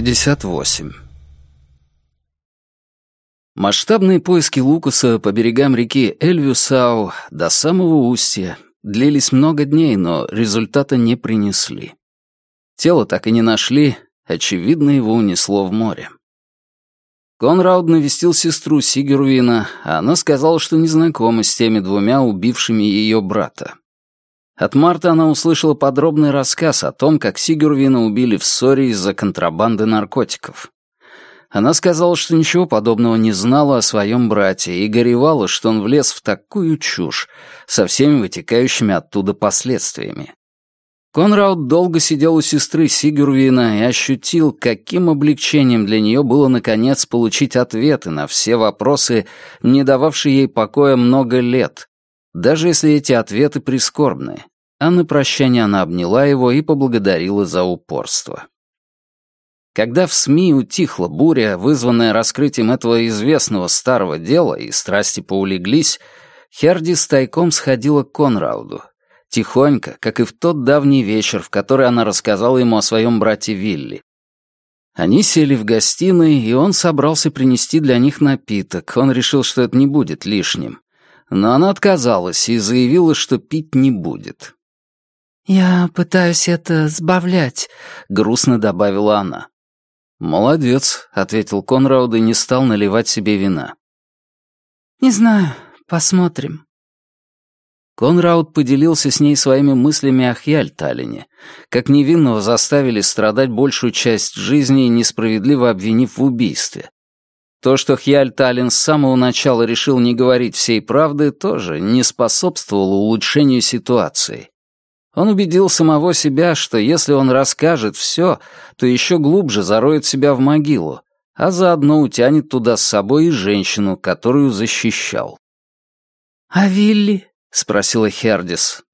58. Масштабные поиски Лукаса по берегам реки Эльвюсау до самого устья длились много дней, но результата не принесли. Тело так и не нашли, очевидно, его унесло в море. Конрауд навестил сестру Сигервина, а она сказала, что не знакома с теми двумя убившими ее брата. От Марта она услышала подробный рассказ о том, как Сигурвина убили в ссоре из-за контрабанды наркотиков. Она сказала, что ничего подобного не знала о своем брате и горевала, что он влез в такую чушь со всеми вытекающими оттуда последствиями. Конрауд долго сидел у сестры Сигурвина и ощутил, каким облегчением для нее было наконец получить ответы на все вопросы, не дававшие ей покоя много лет, даже если эти ответы прискорбные а на прощание она обняла его и поблагодарила за упорство. Когда в СМИ утихла буря, вызванная раскрытием этого известного старого дела, и страсти поулеглись, Херди с тайком сходила к Конрауду. Тихонько, как и в тот давний вечер, в который она рассказала ему о своем брате Вилли. Они сели в гостиной, и он собрался принести для них напиток. Он решил, что это не будет лишним. Но она отказалась и заявила, что пить не будет. «Я пытаюсь это сбавлять», — грустно добавила она. «Молодец», — ответил Конрауд и не стал наливать себе вина. «Не знаю, посмотрим». Конрауд поделился с ней своими мыслями о Хьяльталине, как невинного заставили страдать большую часть жизни, несправедливо обвинив в убийстве. То, что Хьяльталин с самого начала решил не говорить всей правды, тоже не способствовало улучшению ситуации. Он убедил самого себя, что если он расскажет все, то еще глубже зароет себя в могилу, а заодно утянет туда с собой и женщину, которую защищал. «А Вилли?» — спросила Хердис.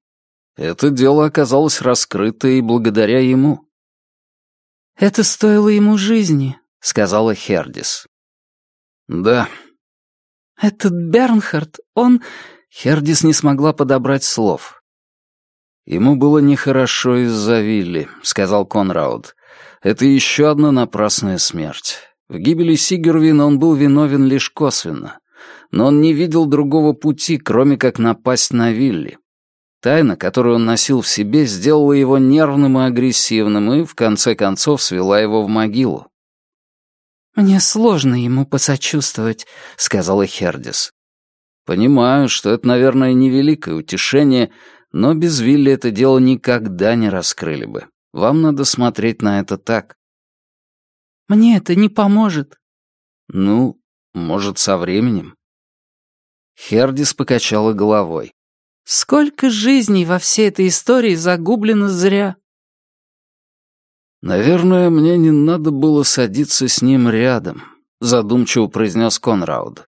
Это дело оказалось раскрыто и благодаря ему. «Это стоило ему жизни», — сказала Хердис. «Да». «Этот Бернхард, он...» Хердис не смогла подобрать слов. «Ему было нехорошо из-за Вилли», — сказал Конрауд. «Это еще одна напрасная смерть. В гибели Сигервина он был виновен лишь косвенно. Но он не видел другого пути, кроме как напасть на Вилли. Тайна, которую он носил в себе, сделала его нервным и агрессивным и, в конце концов, свела его в могилу. «Мне сложно ему посочувствовать», — сказала Хердис. «Понимаю, что это, наверное, невеликое утешение, но без Вилли это дело никогда не раскрыли бы. Вам надо смотреть на это так. Мне это не поможет. Ну, может, со временем. Хердис покачала головой. Сколько жизней во всей этой истории загублено зря. Наверное, мне не надо было садиться с ним рядом, задумчиво произнес Конрауд.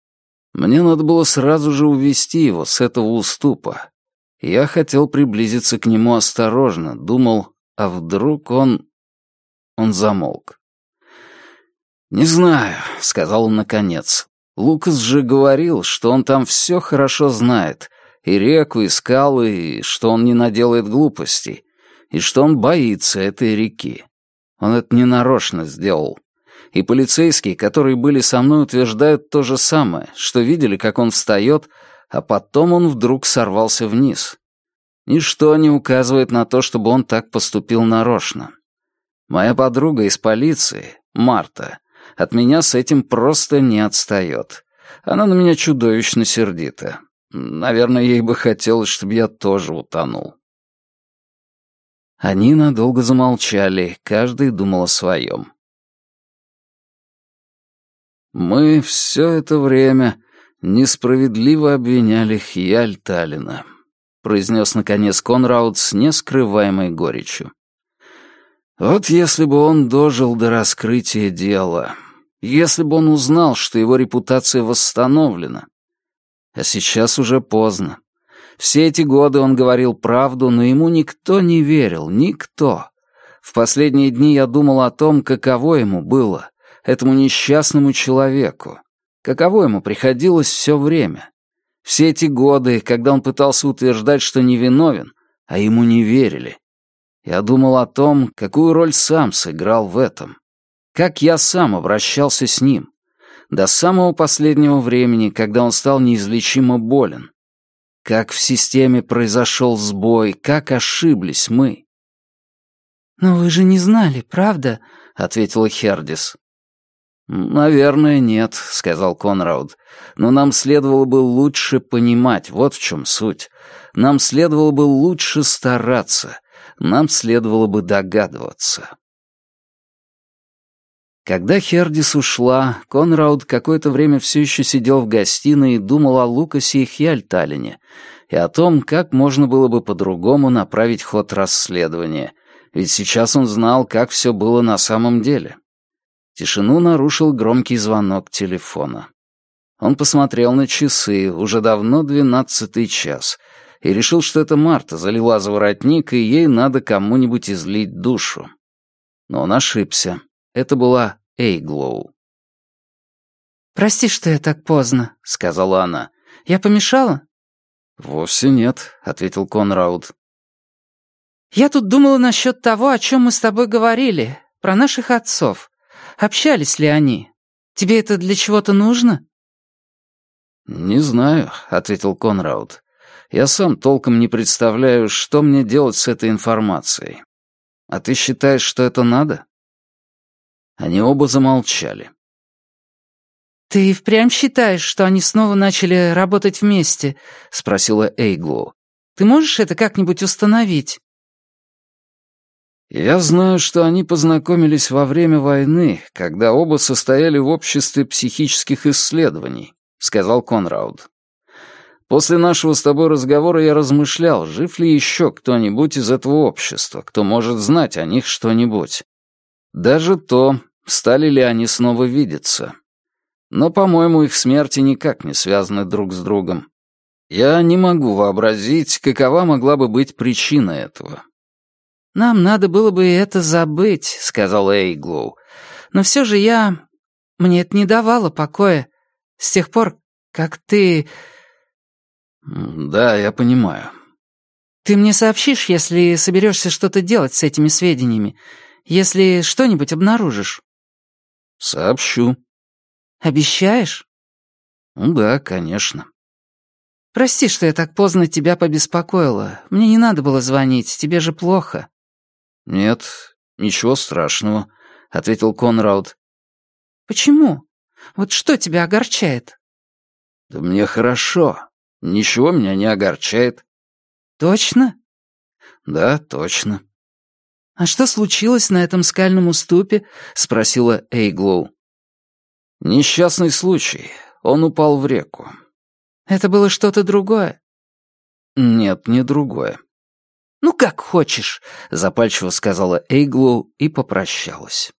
Мне надо было сразу же увести его с этого уступа, я хотел приблизиться к нему осторожно, думал, а вдруг он... Он замолк. «Не знаю», — сказал он наконец. «Лукас же говорил, что он там все хорошо знает, и реку, и скалы, и что он не наделает глупостей, и что он боится этой реки. Он это ненарочно сделал. И полицейские, которые были со мной, утверждают то же самое, что видели, как он встает, а потом он вдруг сорвался вниз. Ничто не указывает на то, чтобы он так поступил нарочно. Моя подруга из полиции, Марта, от меня с этим просто не отстает. Она на меня чудовищно сердита. Наверное, ей бы хотелось, чтобы я тоже утонул. Они надолго замолчали, каждый думал о своем. Мы все это время несправедливо обвиняли Хьяль Таллина, произнес наконец Конрауд с нескрываемой горечью. Вот если бы он дожил до раскрытия дела, если бы он узнал, что его репутация восстановлена. А сейчас уже поздно. Все эти годы он говорил правду, но ему никто не верил, никто. В последние дни я думал о том, каково ему было, этому несчастному человеку. Каково ему приходилось все время. Все эти годы, когда он пытался утверждать, что невиновен, а ему не верили. Я думал о том, какую роль сам сыграл в этом. Как я сам обращался с ним. До самого последнего времени, когда он стал неизлечимо болен. Как в системе произошел сбой, как ошиблись мы. «Но вы же не знали, правда?» — ответила Хердис. «Наверное, нет», — сказал Конрауд. «Но нам следовало бы лучше понимать, вот в чем суть. Нам следовало бы лучше стараться. Нам следовало бы догадываться». Когда Хердис ушла, Конрауд какое-то время все еще сидел в гостиной и думал о Лукасе и Хьяльталине и о том, как можно было бы по-другому направить ход расследования, ведь сейчас он знал, как все было на самом деле. Тишину нарушил громкий звонок телефона. Он посмотрел на часы, уже давно двенадцатый час, и решил, что это Марта залила за воротник, и ей надо кому-нибудь излить душу. Но он ошибся. Это была Эйглоу. «Прости, что я так поздно», — сказала она. «Я помешала?» «Вовсе нет», — ответил Конрауд. «Я тут думала насчет того, о чем мы с тобой говорили, про наших отцов. Общались ли они? Тебе это для чего-то нужно?» «Не знаю», — ответил Конрауд. «Я сам толком не представляю, что мне делать с этой информацией. А ты считаешь, что это надо?» Они оба замолчали. «Ты впрямь считаешь, что они снова начали работать вместе?» — спросила Эйглоу. «Ты можешь это как-нибудь установить?» Я знаю, что они познакомились во время войны, когда оба состояли в обществе психических исследований, сказал Конрауд. После нашего с тобой разговора я размышлял, жив ли еще кто-нибудь из этого общества, кто может знать о них что-нибудь. Даже то, стали ли они снова видеться. Но, по-моему, их смерти никак не связаны друг с другом. Я не могу вообразить, какова могла бы быть причина этого. «Нам надо было бы это забыть», — сказал Эйглоу. «Но все же я... Мне это не давало покоя. С тех пор, как ты...» «Да, я понимаю». «Ты мне сообщишь, если соберешься что-то делать с этими сведениями, если что-нибудь обнаружишь?» «Сообщу». «Обещаешь?» «Да, конечно». «Прости, что я так поздно тебя побеспокоила. Мне не надо было звонить, тебе же плохо». «Нет, ничего страшного», — ответил Конрауд. «Почему? Вот что тебя огорчает?» «Да мне хорошо. Ничего меня не огорчает». «Точно?» «Да, точно». «А что случилось на этом скальном уступе?» — спросила Эйглоу. «Несчастный случай. Он упал в реку». «Это было что-то другое?» «Нет, не другое. «Ну, как хочешь», — запальчиво сказала Эйглоу и попрощалась.